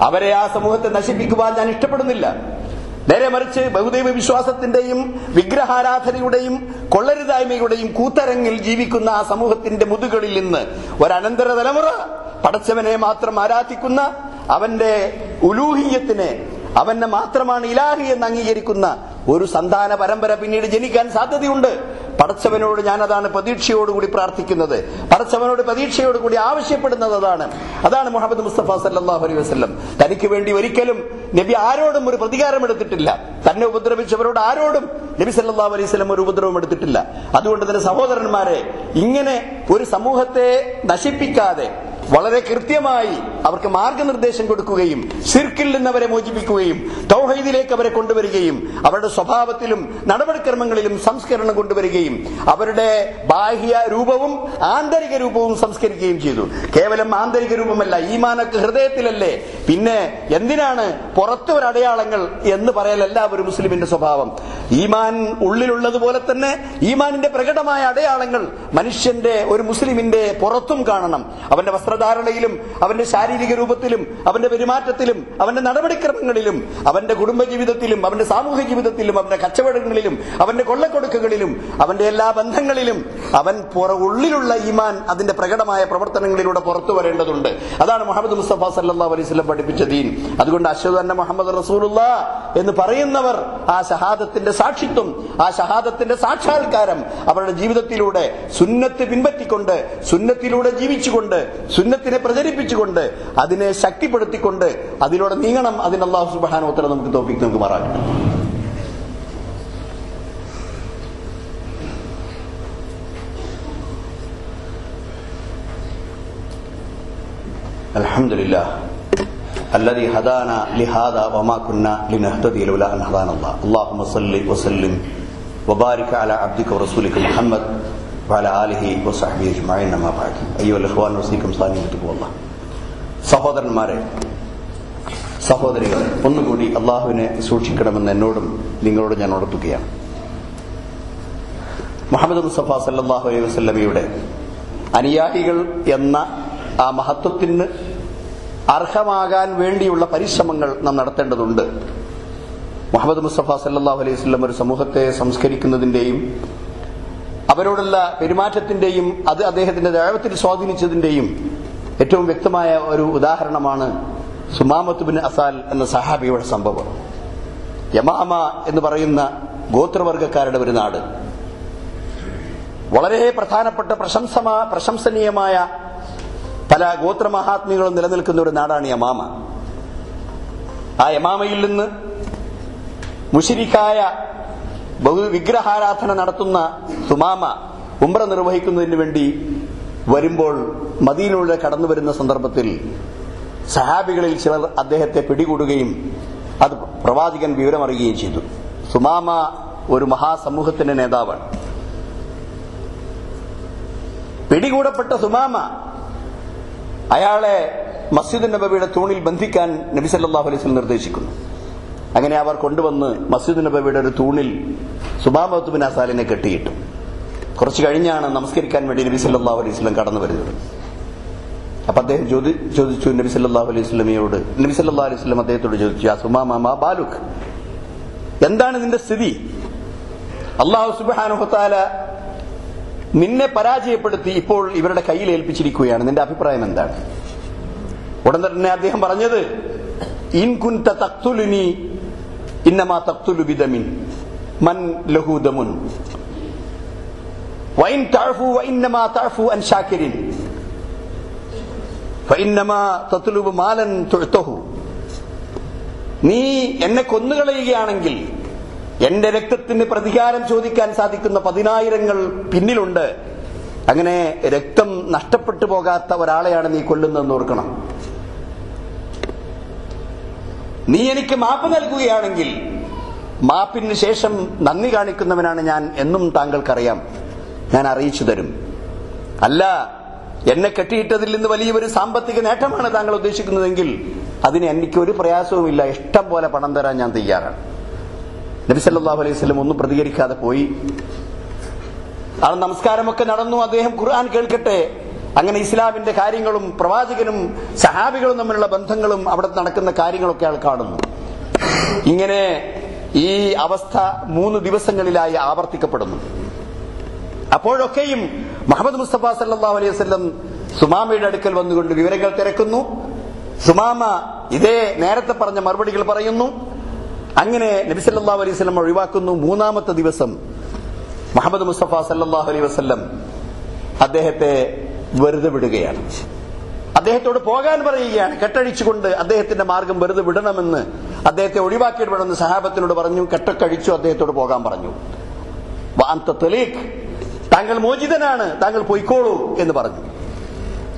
അവരെ ആ സമൂഹത്തെ നശിപ്പിക്കുവാൻ ഞാൻ ഇഷ്ടപ്പെടുന്നില്ല. നേരെ മറിച്ച് ബഹുദൈവ വിശ്വാസത്തിന്റെയും വിഗ്രഹാരാധനയുടെയും കൊള്ളരുതായ്മയുടെയും കൂത്തരങ്ങിൽ ജീവിക്കുന്ന ആ സമൂഹത്തിന്റെ മുതുകളിൽ നിന്ന് ഒരനന്തര തലമുറ പടച്ചവനെ മാത്രം ആരാധിക്കുന്ന അവന്റെ ഉലൂഹിയത്തിനെ അവനെ മാത്രമാണ് ഇലാഹി എന്ന് അംഗീകരിക്കുന്ന ഒരു സന്താന പരമ്പര പിന്നീട് ജനിക്കാൻ സാധ്യതയുണ്ട്. പടച്ചവനോട് ഞാൻ അതാണ് പ്രതീക്ഷയോടുകൂടി പ്രാർത്ഥിക്കുന്നത്. പടച്ചവനോട് പ്രതീക്ഷയോടുകൂടി ആവശ്യപ്പെടുന്നത് അതാണ്. അതാണ് മുഹമ്മദ് മുസ്തഫ സല്ലാഹു അലൈഹി വസ്ലം തനിക്ക് വേണ്ടി ഒരിക്കലും നബി ആരോടും ഒരു പ്രതികാരം എടുത്തിട്ടില്ല. തന്നെ ഉപദ്രവിച്ചവരോട് ആരോടും നബി സല്ലാ അലൈഹി സ്വലം ഒരു ഉപദ്രവം എടുത്തിട്ടില്ല. അതുകൊണ്ട് തന്നെ സഹോദരന്മാരെ ഇങ്ങനെ ഒരു സമൂഹത്തെ നശിപ്പിക്കാതെ വളരെ കൃത്യമായി അവർക്ക് മാർഗനിർദ്ദേശം കൊടുക്കുകയും സിർക്കിൽ നിന്നവരെ മോചിപ്പിക്കുകയും തൗഹീദിലേക്ക് അവരെ കൊണ്ടുവരികയും അവരുടെ സ്വഭാവത്തിലും നടപടിക്രമങ്ങളിലും സംസ്കരണം കൊണ്ടുവരികയും അവരുടെ ബാഹ്യ രൂപവും ആന്തരിക രൂപവും സംസ്കരിക്കുകയും ചെയ്തു. കേവലം ആന്തരിക രൂപമല്ല ഈമാനൊക്കെ ഹൃദയത്തിലല്ലേ? പിന്നെ എന്തിനാണ് പുറത്ത് ഒരു അടയാളങ്ങൾ എന്ന് പറയലല്ല ഒരു മുസ്ലിമിന്റെ സ്വഭാവം. ഈമാൻ ഉള്ളിലുള്ളതുപോലെ തന്നെ ഈമാനിന്റെ പ്രകടമായ അടയാളങ്ങൾ മനുഷ്യന്റെ ഒരു മുസ്ലിമിന്റെ പുറത്തും കാണണം. അവന്റെ വസ്ത്രധാരണയിലും അവന്റെ ശാരീരിക രൂപത്തിലും അവന്റെ പെരുമാറ്റത്തിലും അവന്റെ നടപടിക്രമങ്ങളിലും അവന്റെ കുടുംബജീവിതത്തിലും അവന്റെ സാമൂഹ്യ ജീവിതത്തിലും അവന്റെ കച്ചവടങ്ങളിലും അവന്റെ കൊള്ളക്കൊടുക്കുകളിലും അവന്റെ എല്ലാ ബന്ധങ്ങളിലും അവൻ പുറ ഉള്ളിലുള്ള ഈമാൻ അതിന്റെ പ്രകടമായ പ്രവർത്തനങ്ങളിലൂടെ പുറത്തു വരേണ്ടതുണ്ട്. അതാണ് മുഹമ്മദ് മുസ്തഫ സല്ലാ അലൈഹി സ്വലം പഠിപ്പിച്ച ദീൻ. അതുകൊണ്ട് അശ്വത് തന്നെ മുഹമ്മദ് റസൂലുള്ള എന്ന് പറയുന്നവർ ആ ഷഹാദത്തിന്റെ സാക്ഷിത്വം ആ ഷഹാദത്തിന്റെ സാക്ഷാത്കാരം അവരുടെ ജീവിതത്തിലൂടെ സുന്നത്ത് പിൻപറ്റിക്കൊണ്ട് സുന്നത്തിലൂടെ ജീവിച്ചുകൊണ്ട് സുന്നത്തിനെ പ്രചരിപ്പിച്ചുകൊണ്ട് അതിനെ ശക്തിപ്പെടുത്തിക്കൊണ്ട് അതിലൂടെ നീങ്ങണം അതിന് അള്ളാഹു സുബാന ഉത്തരം നമുക്ക് തോപ്പിക്ക് നമുക്ക് മാറാം അലഹമില്ല الذي هدانا വമാ وما كنا لنهتدي لولا ان هدانا الله اللهم صل وسلم അലാ അബ്ദിക വ റസൂലിക മുഹമ്മദ് وعلى آله وصحبه أجمعين ما بعد أيها الإخوان وصيكم صاني بتقوى الله സഹോദരന്മാരെ സഹോദരികളെ ഒന്നുകൂടി അള്ളാഹുവിനെ സൂക്ഷിക്കണമെന്ന് എന്നോടും നിങ്ങളോട് ഞാൻ ഉണർത്തുകയാണ് മുഹമ്മദ് മുസ്തഫ സല്ലാഹു അലൈഹി വസ്ലമയുടെ അനുയായികൾ എന്ന ആ മഹത്വത്തിന് അർഹമാകാൻ വേണ്ടിയുള്ള പരിശ്രമങ്ങൾ നാം നടത്തേണ്ടതുണ്ട് മുഹമ്മദ് മുസ്തഫ സല്ലാഹു അലൈഹി വസ്ലം ഒരു സമൂഹത്തെ സംസ്കരിക്കുന്നതിന്റെയും അവരോടുള്ള പെരുമാറ്റത്തിന്റെയും അത് അദ്ദേഹത്തിന്റെ ദൈവത്തിൽ സ്വാധീനിച്ചതിന്റെയും ഏറ്റവും വ്യക്തമായ ഒരു ഉദാഹരണമാണ് സുമാമത്തുബിൻ അസാൽ എന്ന സഹാബിയുടെ സംഭവം. യമാമ എന്ന് പറയുന്ന ഗോത്രവർഗക്കാരുടെ ഒരു നാട്. വളരെ പ്രധാനപ്പെട്ട പ്രശംസമാ പ്രശംസനീയമായ പല ഗോത്രമഹാത്മ്യങ്ങളും നിലനിൽക്കുന്ന ഒരു നാടാണ് യമാമ. ആ യമാമയിൽ നിന്ന് മുഷിരിക്കായ ബഹു വിഗ്രഹാരാധന നടത്തുന്ന സുമാമ ഉംറ നിർവഹിക്കുന്നതിന് വേണ്ടി വരുമ്പോൾ മദീനയിലൂടെ കടന്നു വരുന്ന സന്ദർഭത്തിൽ സഹാബികളിൽ ചിലർ അദ്ദേഹത്തെ പിടികൂടുകയും അത് പ്രവാചകൻ വിവരമറിയുകയും ചെയ്തു. സുമാമ ഒരു മഹാസമൂഹത്തിന്റെ നേതാവാണ്. പിടികൂടപ്പെട്ട സുമാമ അയാളെ മസ്ജിദ് നബിയുടെ തൂണിൽ ബന്ധിക്കാൻ നബി സല്ലാഹു അലൈഹി സ്വലം നിർദ്ദേശിക്കുന്നു. അങ്ങനെ അവർ കൊണ്ടുവന്ന് മസ്ജിദ് നബിയുടെ ഒരു തൂണിൽ സുബാ ബിൻ അസാലിനെ കെട്ടിയിട്ടു. കുറച്ചു കഴിഞ്ഞാണ് നമസ്കരിക്കാൻ വേണ്ടി നബി സല്ലാ അലൈഹി സ്വലം കടന്നു വരുന്നത്. അപ്പൊ അദ്ദേഹം ചോദിച്ചു നബി സല്ലാ അലൈഹി സ്വലമിയോട് നബി സല്ലാ അലൈഹി സ്വലം അദ്ദേഹത്തോട് ചോദിച്ചു ആ സുമാമ ബാലുഖ് എന്താണ് നിന്റെ സ്ഥിതി? അള്ളാഹു സുബാനുഹത്താല നിന്നെ പരാജയപ്പെടുത്തി ഇപ്പോൾ ഇവരുടെ കയ്യിൽ ഏൽപ്പിച്ചിരിക്കുകയാണ്. നിന്റെ അഭിപ്രായം എന്താണ്? ഉടൻ തന്നെ അദ്ദേഹം പറഞ്ഞത് ഇൻ കുൻത തക്തുലുനി ഇന്നമാ തക്തുലു ബിദമിൻ മൻ ലഹു ദമുൻ. വൈൻ തഅഫു വഇന്നമാ തഅഫു അൻ ഷാക്കിരിൻ ഫഇന്നമാ തത്തുലുബ് മാലൻ തുഅതഹു നീ എന്നെ കൊന്നുകളയുകയാണെങ്കിൽ എന്റെ രക്തത്തിന് പ്രതികാരം ചോദിക്കാൻ സാധിക്കുന്ന പതിനായിരങ്ങൾ പിന്നിലുണ്ട്. അങ്ങനെ രക്തം നഷ്ടപ്പെട്ടു പോകാത്ത ഒരാളെയാണ് നീ കൊല്ലുന്നതെന്ന് ഓർക്കണം. നീ എനിക്ക് മാപ്പ് നൽകുകയാണെങ്കിൽ മാപ്പിന് ശേഷം നന്ദി കാണിക്കുന്നവനാണ് ഞാൻ എന്നും താങ്കൾക്കറിയാം. ഞാൻ അറിയിച്ചു തരും. അല്ല എന്നെ കെട്ടിയിട്ടതിൽ നിന്ന് വലിയൊരു സാമ്പത്തിക നേട്ടമാണ് താങ്കൾ ഉദ്ദേശിക്കുന്നതെങ്കിൽ അതിന് എനിക്ക് ഒരു പ്രയാസവുമില്ല. ഇഷ്ടം പോലെ പണം തരാൻ ഞാൻ തയ്യാറാണ്. നബി സല്ലാഹു അലൈഹി സ്വലം ഒന്നും പ്രതികരിക്കാതെ പോയി. ആ നമസ്കാരമൊക്കെ നടന്നു. അദ്ദേഹം ഖുർആൻ കേൾക്കട്ടെ. അങ്ങനെ ഇസ്ലാമിന്റെ കാര്യങ്ങളും പ്രവാചകനും സഹാബികളും തമ്മിലുള്ള ബന്ധങ്ങളും അവിടെ നടക്കുന്ന കാര്യങ്ങളൊക്കെ ആൾ കാണുന്നു. ഇങ്ങനെ ഈ അവസ്ഥ മൂന്ന് ദിവസങ്ങളിലായി ആവർത്തിക്കപ്പെടുന്നു. അപ്പോഴൊക്കെയും മുഹമ്മദ് മുസ്തഫ സല്ലാ അലൈഹി വസ്ലം സുമാമയുടെ അടുക്കൽ വന്നുകൊണ്ട് വിവരങ്ങൾ തിരക്കുന്നു. സുമാമ ഇതേ നേരത്തെ പറഞ്ഞ മറുപടികൾ പറയുന്നു. അങ്ങനെ നബിസല്ലാ അലൈഹി വസ്ലം ഒഴിവാക്കുന്നു മൂന്നാമത്തെ ദിവസം മുഹമ്മദ് മുസ്തഫ സല്ലാഹു അലൈഹി വസ്ലം അദ്ദേഹത്തെ വെറുതെ വിടുകയാണ്. അദ്ദേഹത്തോട് പോകാൻ പറയുകയാണ്. കെട്ടഴിച്ചുകൊണ്ട് അദ്ദേഹത്തിന്റെ മാർഗം വെറുതെ വിടണമെന്ന് അദ്ദേഹത്തെ ഒഴിവാക്കിയിട്ട് സഹാബത്തിനോട് പറഞ്ഞു. കെട്ടക്കഴിച്ചു അദ്ദേഹത്തോട് പോകാൻ പറഞ്ഞു. താങ്കൾ മോചിതനാണ്. താങ്കൾ പൊയ്ക്കോളൂ എന്ന് പറഞ്ഞു.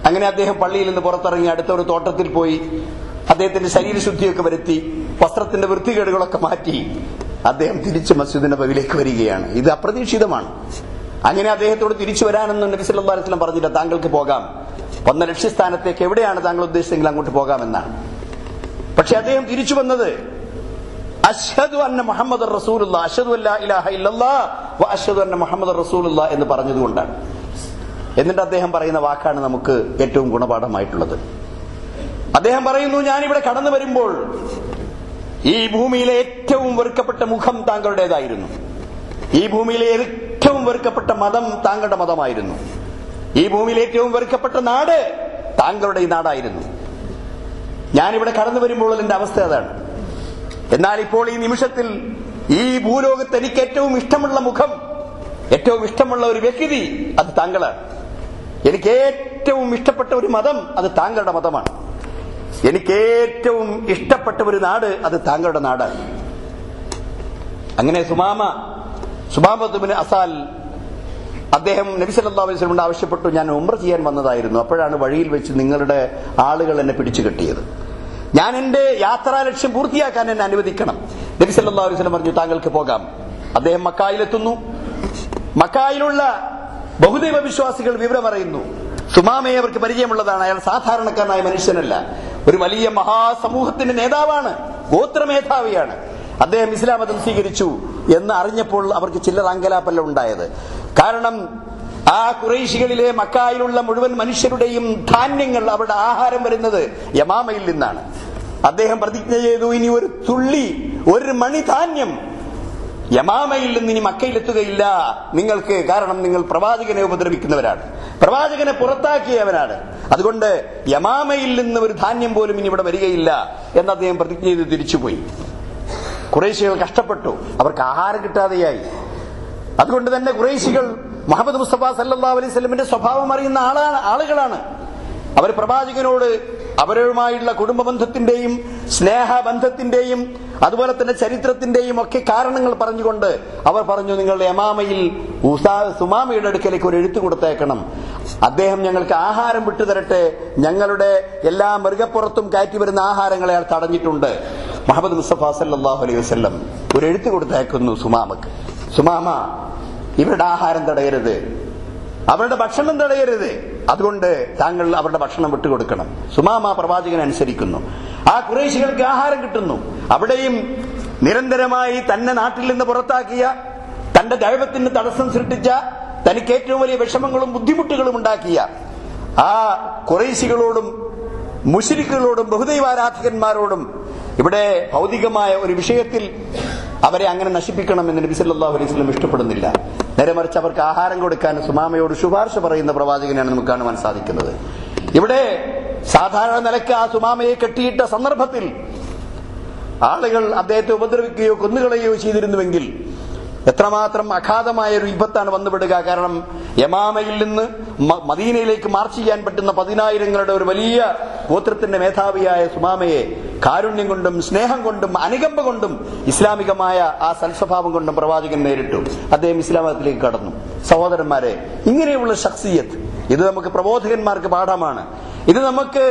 അങ്ങനെ അദ്ദേഹം പള്ളിയിൽ നിന്ന് പുറത്തിറങ്ങി അടുത്ത ഒരു തോട്ടത്തിൽ പോയി അദ്ദേഹത്തിന്റെ ശരീരശുദ്ധിയൊക്കെ വരുത്തി വസ്ത്രത്തിന്റെ വൃത്തികേടുകളൊക്കെ മാറ്റി അദ്ദേഹം തിരിച്ച് മസ്ജിദിന്റെ പവിലേക്ക് വരികയാണ്. ഇത് അപ്രതീക്ഷിതമാണ്. അങ്ങനെ അദ്ദേഹത്തോട് തിരിച്ചു വരാനെന്ന് നബി സല്ലല്ലാഹു അലൈഹി വസല്ലം പറഞ്ഞില്ല താങ്കൾക്ക് പോകാം. വന്ന ലക്ഷ്യസ്ഥാനത്തേക്ക് എവിടെയാണ് താങ്കൾ ഉദ്ദേശിച്ചെങ്കിൽ അങ്ങോട്ട് പോകാമെന്നാണ്. പക്ഷെ അദ്ദേഹം തിരിച്ചു വന്നത് അഷ്ഹദു അന്ന റസൂലുള്ള വ അന്ന റസൂലുള്ള എന്ന് പറഞ്ഞതുകൊണ്ടാണ്. എന്നിട്ട് അദ്ദേഹം പറയുന്ന വാക്കാണ് നമുക്ക് ഏറ്റവും ഗുണപാഠമായിട്ടുള്ളത്. അദ്ദേഹം പറയുന്നു ഞാൻ ഇവിടെ കടന്നു വരുമ്പോൾ ഈ ഭൂമിയിലെ ഏറ്റവും വെറുക്കപ്പെട്ട മുഖം താങ്കളുടേതായിരുന്നു. ഈ ഭൂമിയിലെ ഏറ്റവും വെറുക്കപ്പെട്ട മതം താങ്കളുടെ മതമായിരുന്നു. ഈ ഭൂമിയിലെ ഏറ്റവും വെറുക്കപ്പെട്ട നാട് താങ്കളുടെ ഈ നാടായിരുന്നു. ഞാനിവിടെ കടന്നു വരുമ്പോൾ എന്റെ അവസ്ഥ അതാണ്. എന്നാൽ ഇപ്പോൾ ഈ നിമിഷത്തിൽ ഈ ഭൂലോകത്ത് എനിക്ക് ഏറ്റവും ഇഷ്ടമുള്ള മുഖം ഏറ്റവും ഇഷ്ടമുള്ള ഒരു വ്യക്തി അത് താങ്കളാണ്. എനിക്ക് ഏറ്റവും ഇഷ്ടപ്പെട്ട ഒരു മതം അത് താങ്കളുടെ മതമാണ്. എനിക്ക് ഏറ്റവും ഇഷ്ടപ്പെട്ട ഒരു നാട് അത് താങ്കളുടെ നാടാണ്. അങ്ങനെ സുമാമ സുമാമത്തുബിന് അസാൽ അദ്ദേഹം നബി അലൈഹി വസല്ലം ആവശ്യപ്പെട്ടു ഞാൻ ഉംറ ചെയ്യാൻ വന്നതായിരുന്നു. അപ്പോഴാണ് വഴിയിൽ വെച്ച് നിങ്ങളുടെ ആളുകൾ എന്നെ പിടിച്ചു കെട്ടിയത്. ഞാൻ എന്റെ യാത്രാ ലക്ഷ്യം പൂർത്തിയാക്കാൻ എന്നെ അനുവദിക്കണം. നബി വസല്ലം പറഞ്ഞു താങ്കൾക്ക് പോകാം. അദ്ദേഹം മക്കായിലെത്തുന്നു. മക്കായിലുള്ള ബഹുദൈവ വിശ്വാസികൾ വിവരമറിയുന്നു സുമാമയെ അവർക്ക് പരിചയമുള്ളതാണ്. അയാൾ സാധാരണക്കാരനായ മനുഷ്യനല്ല. ഒരു വലിയ മഹാസമൂഹത്തിന്റെ നേതാവാണ്. ഗോത്രമേധാവിയാണ്. അദ്ദേഹം ഇസ്ലാം മതം സ്വീകരിച്ചു എന്ന് അറിഞ്ഞപ്പോൾ അവർക്ക് ചില്ലറ അങ്കലാപ്പല്ല ഉണ്ടായത്. കാരണം ആ കുറേശികളിലെ മക്കായിലുള്ള മുഴുവൻ മനുഷ്യരുടെയും ധാന്യങ്ങൾ അവരുടെ ആഹാരം വരുന്നത് യമാമയിൽ നിന്നാണ്. അദ്ദേഹം പ്രതിജ്ഞ ചെയ്തു ഇനി ഒരു തുള്ളി ഒരു മണി ധാന്യം യമാമയിൽ നിന്ന് ഇനി മക്കയിലെത്തുകയില്ല. നിങ്ങൾക്ക് കാരണം നിങ്ങൾ പ്രവാചകനെ ഉപദ്രവിക്കുന്നവരാണ്. പ്രവാചകനെ പുറത്താക്കിയവനാണ്. അതുകൊണ്ട് യമാമയിൽ നിന്ന് ഒരു ധാന്യം പോലും ഇനി ഇവിടെ വരികയില്ല എന്ന് അദ്ദേഹം പ്രതിജ്ഞ ചെയ്ത് തിരിച്ചുപോയി. കുറേശികൾ കഷ്ടപ്പെട്ടു. അവർക്ക് ആഹാരം കിട്ടാതെയായി. അതുകൊണ്ട് തന്നെ കുറേശികൾ മുഹമ്മദ് മുസ്തഫ സല്ലാ അലൈഹി സ്വഭാവം അറിയുന്ന ആളാണ് ആളുകളാണ്. അവർ പ്രവാചകനോട് അവരുമായുള്ള കുടുംബ ബന്ധത്തിന്റെയും സ്നേഹബന്ധത്തിന്റെയും അതുപോലെ തന്നെ ചരിത്രത്തിന്റെയും ഒക്കെ കാരണങ്ങൾ പറഞ്ഞുകൊണ്ട് അവർ പറഞ്ഞു നിങ്ങളുടെ യമാമയിൽ ഉസാ- സുമാമയുടെ അടുക്കലേക്ക് ഒരു എഴുത്തു കൊടുത്തേക്കണം. അദ്ദേഹം ഞങ്ങൾക്ക് ആഹാരം വിട്ടുതരട്ടെ. ഞങ്ങളുടെ എല്ലാ മൃഗപ്പുറത്തും കയറ്റി വരുന്ന ആഹാരങ്ങളെ അയാൾ തടഞ്ഞിട്ടുണ്ട്. മുഹമ്മദ് മുസ്തഫ സല്ലാഹു അലൈഹി വസ്ല്ലം ഒരു എഴുത്തു കൊടുത്തേക്കുന്നു സുമാമക്ക്. സുമാമ ഇവരുടെ ആഹാരം തടയരുത്. അവരുടെ ഭക്ഷണം തടയരുത്. അതുകൊണ്ട് താങ്കൾ അവരുടെ ഭക്ഷണം വിട്ടുകൊടുക്കണം. സുമാമ പ്രവാചകൻ അനുസരിക്കുന്നു. ആ കുറേശികൾക്ക് ആഹാരം കിട്ടുന്നു. അവിടെയും നിരന്തരമായി തന്നെ നാട്ടിൽ നിന്ന് പുറത്താക്കിയ തന്റെ ദൈവത്തിന് തടസ്സം സൃഷ്ടിച്ച തനിക്ക് ഏറ്റവും വലിയ വിഷമങ്ങളും ബുദ്ധിമുട്ടുകളും ഉണ്ടാക്കിയ ആ കുറേശികളോടും മുഷിരിക്കുകളോടും ബഹുദൈവാരാധകന്മാരോടും ഇവിടെ ഭൗതികമായ ഒരു വിഷയത്തിൽ അവരെ അങ്ങനെ നശിപ്പിക്കണം എന്ന് നബി സല്ലല്ലാഹു അലൈഹി സ്വലം ഇഷ്ടപ്പെടുന്നില്ല. നേരെ മറിച്ച് അവർക്ക് ആഹാരം കൊടുക്കാൻ സുമാമയോട് ശുപാർശ പറയുന്ന പ്രവാചകനെയാണ് നമുക്ക് കാണുവാൻ സാധിക്കുന്നത്. ഇവിടെ സാധാരണ നിലയ്ക്ക് ആ സുമാമയെ കെട്ടിയിട്ട സന്ദർഭത്തിൽ ആളുകൾ അദ്ദേഹത്തെ ഉപദ്രവിക്കുകയോ കൊന്നുകളയുകയോ ചെയ്തിരുന്നുവെങ്കിൽ എത്രമാത്രം അഗാധമായ ഒരു വിപത്താണ് വന്നുപെടുക കാരണം യമാമയിൽ നിന്ന് മദീനയിലേക്ക് മാർച്ച് ചെയ്യാൻ പറ്റുന്ന പതിനായിരങ്ങളുടെ ഒരു വലിയ ഗോത്രത്തിന്റെ മേധാവിയായ സുമാമയെ കാരുണ്യം കൊണ്ടും സ്നേഹം കൊണ്ടും അനുകമ്പ കൊണ്ടും ഇസ്ലാമികമായ ആ സൽസ്വഭാവം കൊണ്ടും പ്രവാചകൻ നേരിട്ടു. അദ്ദേഹം ഇസ്ലാമത്തിലേക്ക് കടന്നു. സഹോദരന്മാരെ ഇങ്ങനെയുള്ള ശക്സിയത്ത് ഇത് നമുക്ക് പ്രബോധകന്മാർക്ക് പാഠമാണ്. ഇത് നമുക്ക്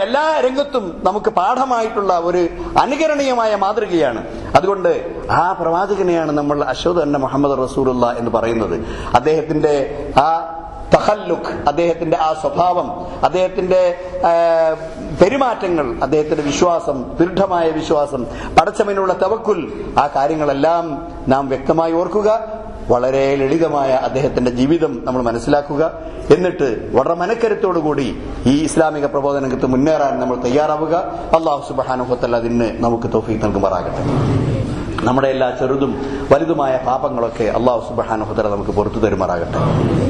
എല്ലാ രംഗത്തും നമുക്ക് പാഠമായിട്ടുള്ള ഒരു അനുകരണീയമായ മാതൃകയാണ്. അതുകൊണ്ട് ആ പ്രവാചകനെയാണ് നമ്മൾ അശോദ് അന്ന മുഹമ്മദ് റസൂലുള്ള എന്ന് പറയുന്നത്. അദ്ദേഹത്തിന്റെ ആ തഹല്ലുഖ് അദ്ദേഹത്തിന്റെ ആ സ്വഭാവം അദ്ദേഹത്തിന്റെ പെരുമാറ്റങ്ങൾ അദ്ദേഹത്തിന്റെ വിശ്വാസം ദൃഢമായ വിശ്വാസം പടച്ചമനുള്ള തവക്കുൽ ആ കാര്യങ്ങളെല്ലാം നാം വ്യക്തമായി ഓർക്കുക. വളരെ ലളിതമായ അദ്ദേഹത്തിന്റെ ജീവിതം നമ്മൾ മനസ്സിലാക്കുക. എന്നിട്ട് വളരെ മനക്കരുത്തോടുകൂടി ഈ ഇസ്ലാമിക പ്രബോധനങ്ങൾക്ക് മുന്നേറാൻ നമ്മൾ തയ്യാറാവുക. അള്ളാഹു സുബാനുഭത്തല്ല അതിന് നമുക്ക് തോഫീക്ക് നൽകുമാറാകട്ടെ. നമ്മുടെ എല്ലാ ചെറുതും വലുതുമായ പാപങ്ങളൊക്കെ അള്ളാഹു സുബാനുഭത്തല നമുക്ക് പുറത്തു തരുമാറാകട്ടെ.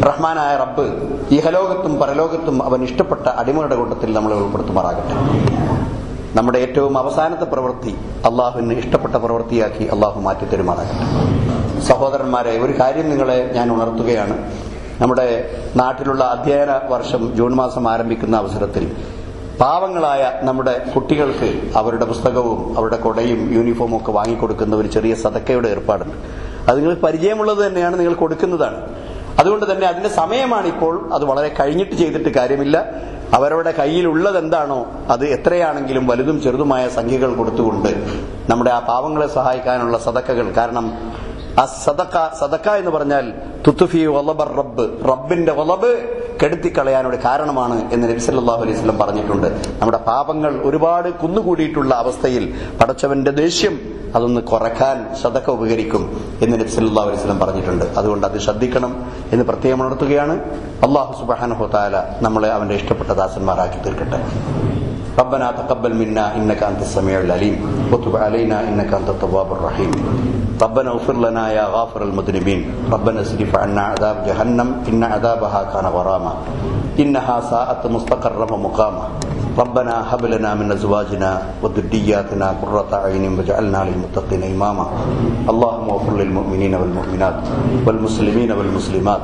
റഹ്മാനായ റബ്ബ് ഇഹലോകത്തും പരലോകത്തും അവൻ ഇഷ്ടപ്പെട്ട അടിമകളുടെ കൂട്ടത്തിൽ നമ്മളെ ഉൾപ്പെടുത്തുമാറാകട്ടെ. നമ്മുടെ ഏറ്റവും അവസാനത്തെ പ്രവൃത്തി അള്ളാഹുവിന് ഇഷ്ടപ്പെട്ട പ്രവൃത്തിയാക്കി അള്ളാഹു മാറ്റി തരുമാറാകട്ടെ. സഹോദരന്മാരെ ഒരു കാര്യം നിങ്ങളെ ഞാൻ ഉണർത്തുകയാണ്. നമ്മുടെ നാട്ടിലുള്ള അധ്യയന വർഷം ജൂൺ മാസം ആരംഭിക്കുന്ന അവസരത്തിൽ പാവങ്ങളായ നമ്മുടെ കുട്ടികൾക്ക് അവരുടെ പുസ്തകവും അവരുടെ കൊടയും യൂണിഫോമും ഒക്കെ വാങ്ങിക്കൊടുക്കുന്ന ഒരു ചെറിയ സതക്കയുടെ ഏർപ്പാടുണ്ട്. അത് നിങ്ങൾ പരിചയമുള്ളത് തന്നെയാണ് നിങ്ങൾ കൊടുക്കുന്നതാണ്. അതുകൊണ്ട് തന്നെ അതിന്റെ സമയമാണ് ഇപ്പോൾ അത് വളരെ കഴിഞ്ഞിട്ട് ചെയ്തിട്ട് കാര്യമില്ല. അവരുടെ കയ്യിലുള്ളത് എന്താണോ അത് എത്രയാണെങ്കിലും വലുതും ചെറുതുമായ സംഖ്യകൾ കൊടുത്തുകൊണ്ട് നമ്മുടെ ആ പാവങ്ങളെ സഹായിക്കാനുള്ള സതക്കകൾ കാരണം ആ സദക്ക സദക്ക എന്ന് പറഞ്ഞാൽ റബ്ബ്. റബ്ബിന്റെ വലബ് കെടുത്തിക്കളയാനൊരു കാരണമാണ് എന്ന് നബി സല്ലല്ലാഹു അലൈഹി സ്വലം പറഞ്ഞിട്ടുണ്ട്. നമ്മുടെ പാപങ്ങൾ ഒരുപാട് കുന്നുകൂടിയിട്ടുള്ള അവസ്ഥയിൽ പടച്ചവന്റെ ദേഷ്യം അതൊന്ന് കുറയ്ക്കാൻ സദക്ക ഉപകരിക്കും എന്ന് നബി അലൈഹി വസല്ലം പറഞ്ഞിട്ടുണ്ട്. അതുകൊണ്ട് അത് ശ്രദ്ധിക്കണം എന്ന് പ്രത്യേകം ഉണർത്തുകയാണ്. അള്ളാഹു സുബ്ഹാനഹു ഹോത്താല നമ്മളെ അവന്റെ ഇഷ്ടപ്പെട്ട ദാസന്മാരാക്കി തീർക്കട്ടെ. ربنا تقبل منا إنك أنت السميع العليم. وتب علينا إنك أنت التواب الرحيم. ربنا اغفر لنا يا غافر المذنبين. ربنا اصرف عنا عذاب جهنم. إن عذابها كان غراما. إنها ساءت مستقرا ومقاما. ربنا هب لنا من أزواجنا وذرياتنا قرة أعين واجعلنا للمتقين إماما. اللهم اغفر للمؤمنين والمؤمنات والمسلمين والمسلمات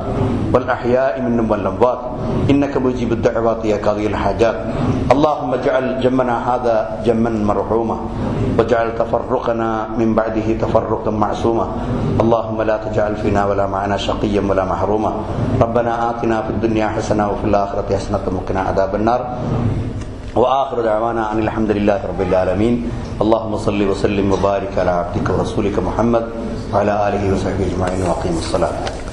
والأحياء منهم والأموات. إنك مجيب الدعوات يا قاضي الحاجات. اللهم اجعل جمنا هذا جما مرحوما. واجعل تفرقنا من بعده تفرقا معصوما. اللهم لا تجعل فينا ولا معنا شقيا ولا محروما. ربنا آتنا في الدنيا حسنة وفي الآخرة حسنة وقنا عذاب النار. وآخر دعوانا ان الحمد لله رب العالمين. اللهم صل وسلم وبارك على عبدك ورسولك محمد وعلى آله وصحبه اجمعين واقيم الصلاة.